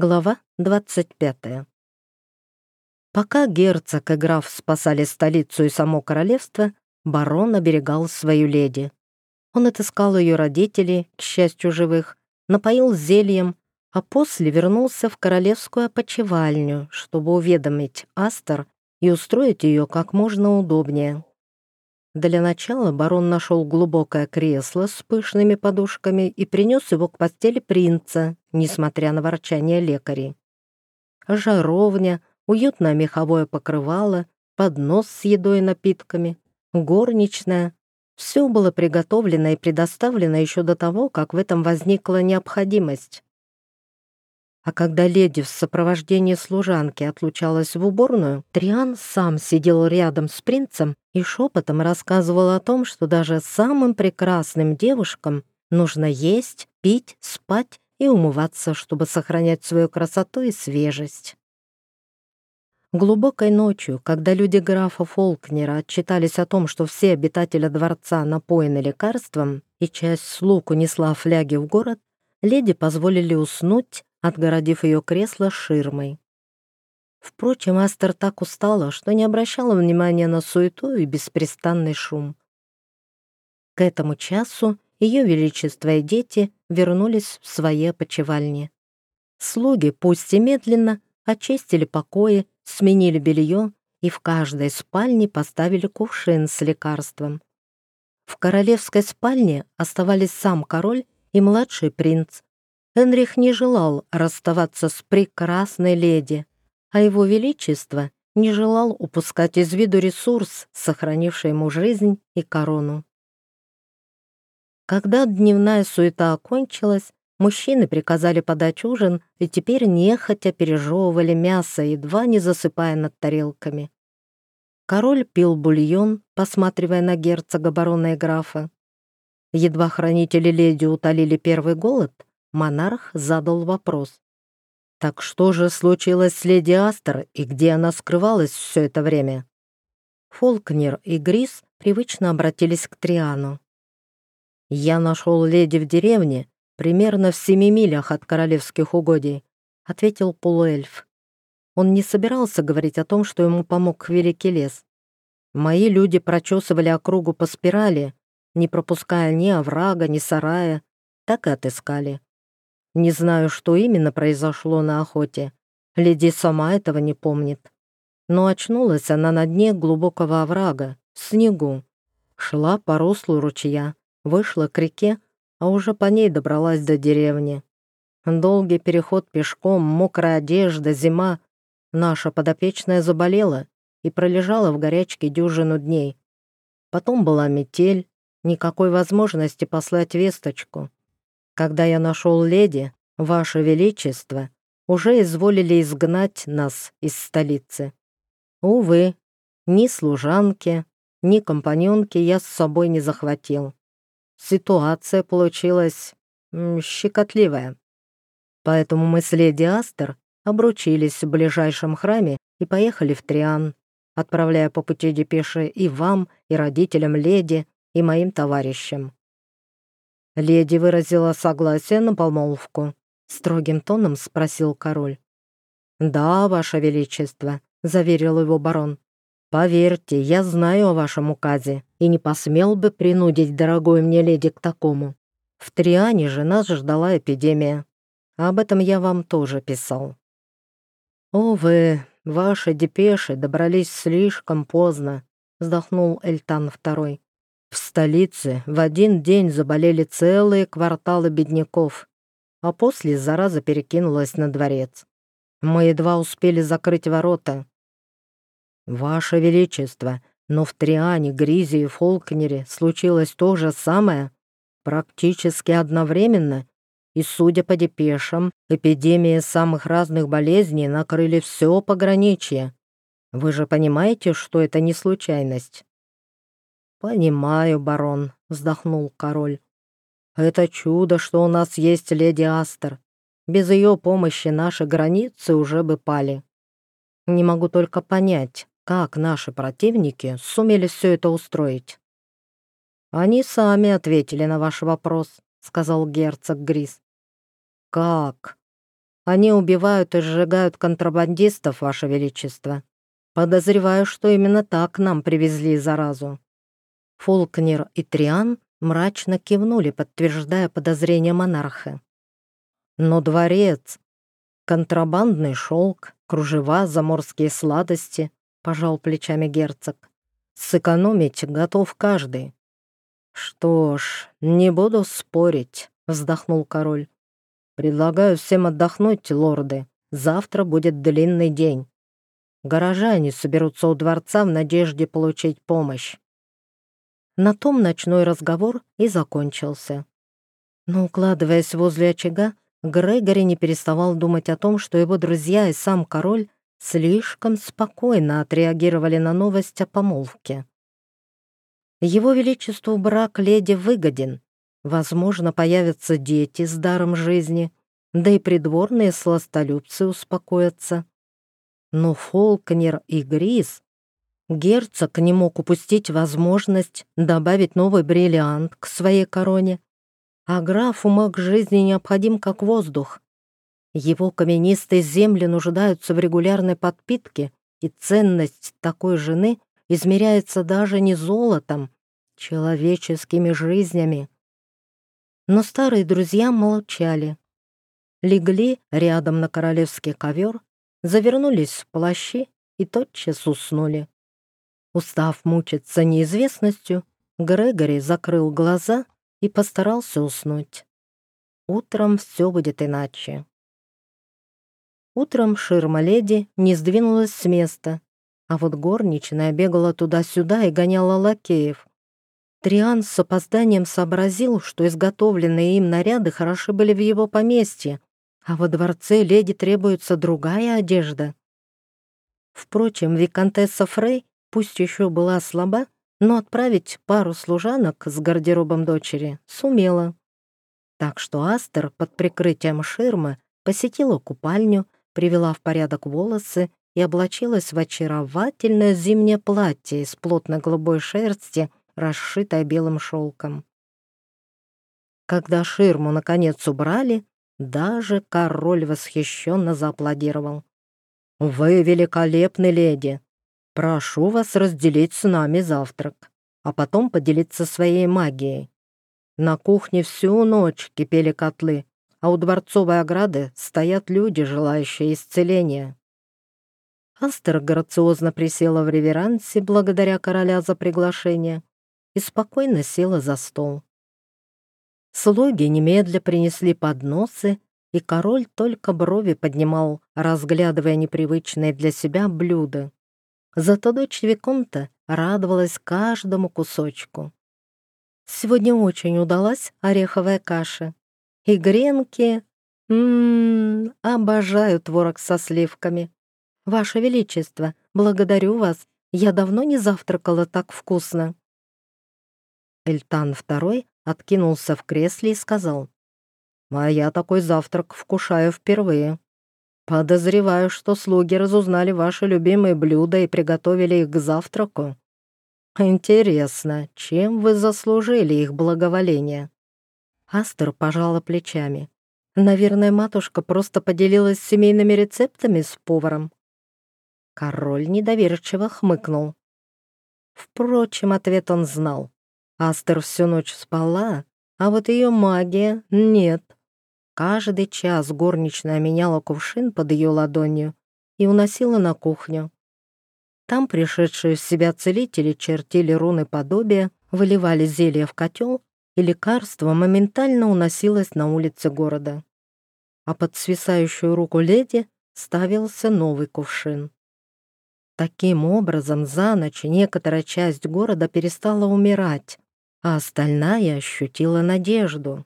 Глава 25. Пока герцог и граф спасали столицу и само королевство, барон оберегал свою леди. Он отыскал ее родителей, к счастью живых, напоил зельем, а после вернулся в королевскую опочивальню, чтобы уведомить Астер и устроить ее как можно удобнее. Для начала барон нашел глубокое кресло с пышными подушками и принес его к постели принца, несмотря на ворчание лекарей. Жаровня, уютное меховое покрывало, поднос с едой и напитками, горничная. Все было приготовлено и предоставлено еще до того, как в этом возникла необходимость. А когда леди в сопровождении служанки отлучалась в уборную, Триан сам сидел рядом с принцем и шепотом рассказывал о том, что даже самым прекрасным девушкам нужно есть, пить, спать и умываться, чтобы сохранять свою красоту и свежесть. Глубокой ночью, когда люди графа Фолкнера отчитались о том, что все обитатели дворца напоены лекарством и часть слуг унесла фляги в город, леди позволили уснуть, отгородив ее кресло ширмой. Впрочем, Астер так устала, что не обращала внимания на суету и беспрестанный шум. К этому часу ее величество и дети вернулись в свои опочивальни. Слуги, пусть и медленно, очистили покои, сменили белье и в каждой спальне поставили кувшин с лекарством. В королевской спальне оставались сам король и младший принц. Энрих не желал расставаться с прекрасной леди, а его величество не желал упускать из виду ресурс, сохранивший ему жизнь и корону. Когда дневная суета окончилась, мужчины приказали подать ужин и теперь нехотя пережевывали мясо, едва не засыпая над тарелками. Король пил бульон, посматривая на герцога, барона и графа. Едва хранители леди утолили первый голод, монарх задал вопрос. «Так что же случилось с леди Астер и где она скрывалась все это время?» Фолкнер и Грис привычно обратились к Триану. «Я нашел леди в деревне, примерно в семи милях от королевских угодий», — ответил полуэльф. Он не собирался говорить о том, что ему помог великий лес. Мои люди прочесывали округу по спирали, не пропуская ни оврага, ни сарая, так и отыскали. Не знаю, что именно произошло на охоте. Леди сама этого не помнит. Но очнулась она на дне глубокого оврага, в снегу. Шла по руслу ручья, Вышла к реке, а уже по ней добралась до деревни. Долгий переход пешком, мокрая одежда, зима. Наша подопечная заболела и пролежала в горячке дюжину дней. Потом была метель, никакой возможности послать весточку. Когда я нашел леди, Ваше Величество, уже изволили изгнать нас из столицы. Увы, ни служанки, ни компаньонки я с собой не захватил. Ситуация получилась щекотливая. Поэтому мы с леди Астер обручились в ближайшем храме и поехали в Триан, отправляя по пути депеши и вам, и родителям леди, и моим товарищам. Леди выразила согласие на помолвку. Строгим тоном спросил король. «Да, ваше величество», — заверил его барон. Поверьте, я знаю о вашем указе и не посмел бы принудить дорогой мне леди к такому. В Триане же нас ждала эпидемия. Об этом я вам тоже писал. Увы, ваши депеши добрались слишком поздно, вздохнул Эльтан II. В столице в один день заболели целые кварталы бедняков, а после зараза перекинулась на дворец. Мы едва успели закрыть ворота, «Ваше Величество, но в Триане, Гризе и Фолкнере случилось то же самое, практически одновременно, и, судя по депешам, эпидемии самых разных болезней накрыли все пограничье. Вы же понимаете, что это не случайность?» «Понимаю, барон», — вздохнул король. «Это чудо, что у нас есть леди Астер. Без ее помощи наши границы уже бы пали. Не могу только понять, как наши противники сумели все это устроить? Они сами ответили на ваш вопрос, сказал герцог Грис. Как? Они убивают и сжигают контрабандистов, Ваше Величество. Подозреваю, что именно так нам привезли заразу». Фолкнер и Триан мрачно кивнули, подтверждая подозрения монарха. «Но дворец, контрабандный шелк, кружева, заморские сладости», — пожал плечами герцог. «Сэкономить готов каждый». «Что ж, не буду спорить», — вздохнул король. «Предлагаю всем отдохнуть, лорды. Завтра будет длинный день. Горожане соберутся у дворца в надежде получить помощь». На том ночной разговор и закончился. Но, укладываясь возле очага, Грегори не переставал думать о том, что его друзья и сам король слишком спокойно отреагировали на новость о помолвке. Его Величеству брак леди выгоден. Возможно, появятся дети с даром жизни, да и придворные сластолюбцы успокоятся. Но Фолкнер и Грис Герцог не мог упустить возможность добавить новый бриллиант к своей короне, а графу маг жизни необходим как воздух. Его каменистые земли нуждаются в регулярной подпитке, и ценность такой жены измеряется даже не золотом, человеческими жизнями. Но старые друзья молчали. Легли рядом на королевский ковер, завернулись в плащи и тотчас уснули. Устав мучиться неизвестностью, Грегори закрыл глаза и постарался уснуть. Утром все будет иначе. Утром ширма-леди не сдвинулась с места, а вот горничная бегала туда-сюда и гоняла лакеев. Триан с опозданием сообразил, что изготовленные им наряды хороши были в его поместье, а во дворце леди требуется другая одежда. Впрочем, виконтесса Фрей, пусть еще была слаба, но отправить пару служанок с гардеробом дочери сумела. Так что Астер под прикрытием ширмы посетила купальню, привела в порядок волосы и облачилась в очаровательное зимнее платье из плотной голубой шерсти, расшитое белым шелком. Когда ширму наконец убрали, даже король восхищенно зааплодировал. «Вы великолепны, леди! Прошу вас разделить с нами завтрак, а потом поделиться своей магией. На кухне всю ночь кипели котлы, а у дворцовой ограды стоят люди, желающие исцеления. Астер грациозно присела в реверансе благодаря короля за приглашение и спокойно села за стол. Слуги немедля принесли подносы, и король только брови поднимал, разглядывая непривычные для себя блюда. Зато дочь Виконта радовалась каждому кусочку. Сегодня очень удалась ореховая каша. И гренки... Ммм, обожаю творог со сливками. Ваше Величество, благодарю вас. Я давно не завтракала так вкусно. Эльтан II откинулся в кресле и сказал, «А я такой завтрак вкушаю впервые. Подозреваю, что слуги разузнали ваши любимые блюда и приготовили их к завтраку. Интересно, чем вы заслужили их благоволение?» Астер пожала плечами. «Наверное, матушка просто поделилась семейными рецептами с поваром». Король недоверчиво хмыкнул. Впрочем, ответ он знал. Астер всю ночь спала, а вот ее магия — нет. Каждый час горничная меняла кувшин под ее ладонью и уносила на кухню. Там пришедшие в себя целители чертили руны подобия, выливали зелье в котел, и лекарство моментально уносилось на улицы города. А под свисающую руку леди ставился новый кувшин. Таким образом, за ночь некоторая часть города перестала умирать, а остальная ощутила надежду.